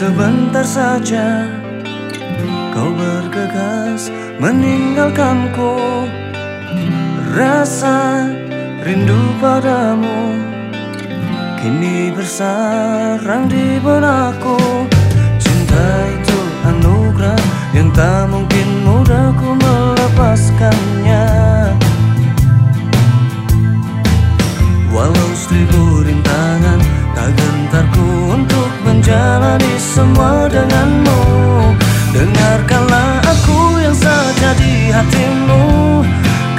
Sebentar saja kau bergegas meninggalkanku. Rasa rindu padamu Kini bersarang di benakku. Cinta itu anugerah yang tak semua denganmu. Dengarkanlah aku yang saja di hatimu.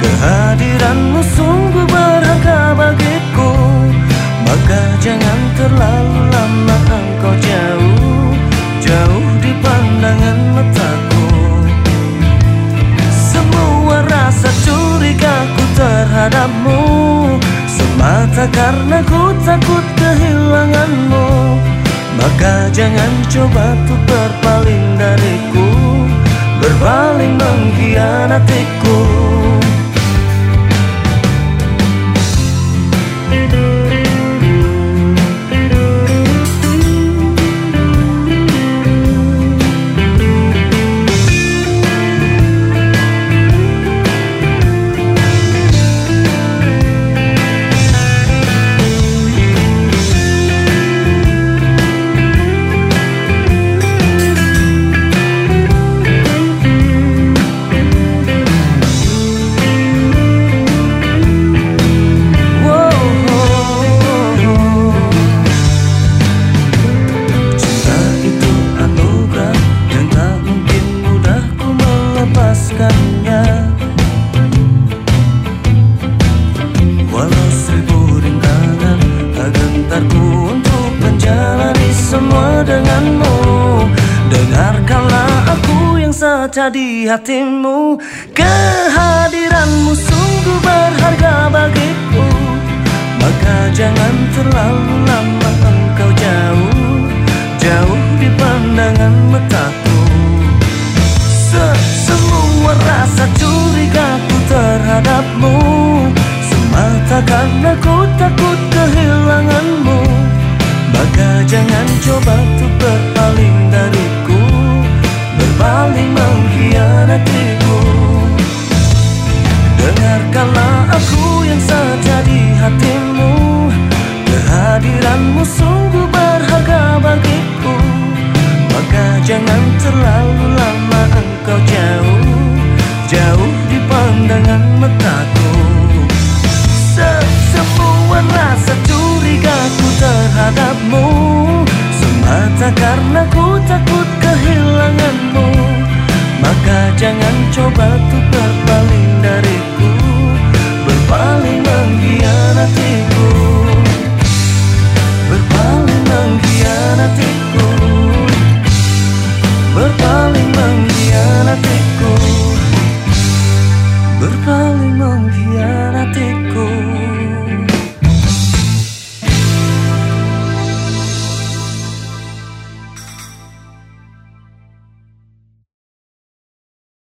Kehadiranmu sungguh berharga bagiku. Maka jangan terlalu lama engkau jauh Jauh di pandangan mataku. Semua rasa curigaku terhadapmu. Semata karena ku takut kehilanganmu maka jangan coba tuh berpaling dariku? Berpaling mengkhianatiku denganmu Dengarkanlah aku yang setia di hatimu. Kehadiranmu sungguh berharga bagiku. Maka jangan terlalu lama jangan coba untuk berpaling dariku Berpaling mengkhianatiku. Dengarkanlah aku yang saja di hatimu Kehadiranmu sungguh berharga bagiku. Maka jangan terlalu lama engkau jauh Jauh di pandangan mataku. Semua rasa curigaku terhadapmu jangan coba tuh berbalik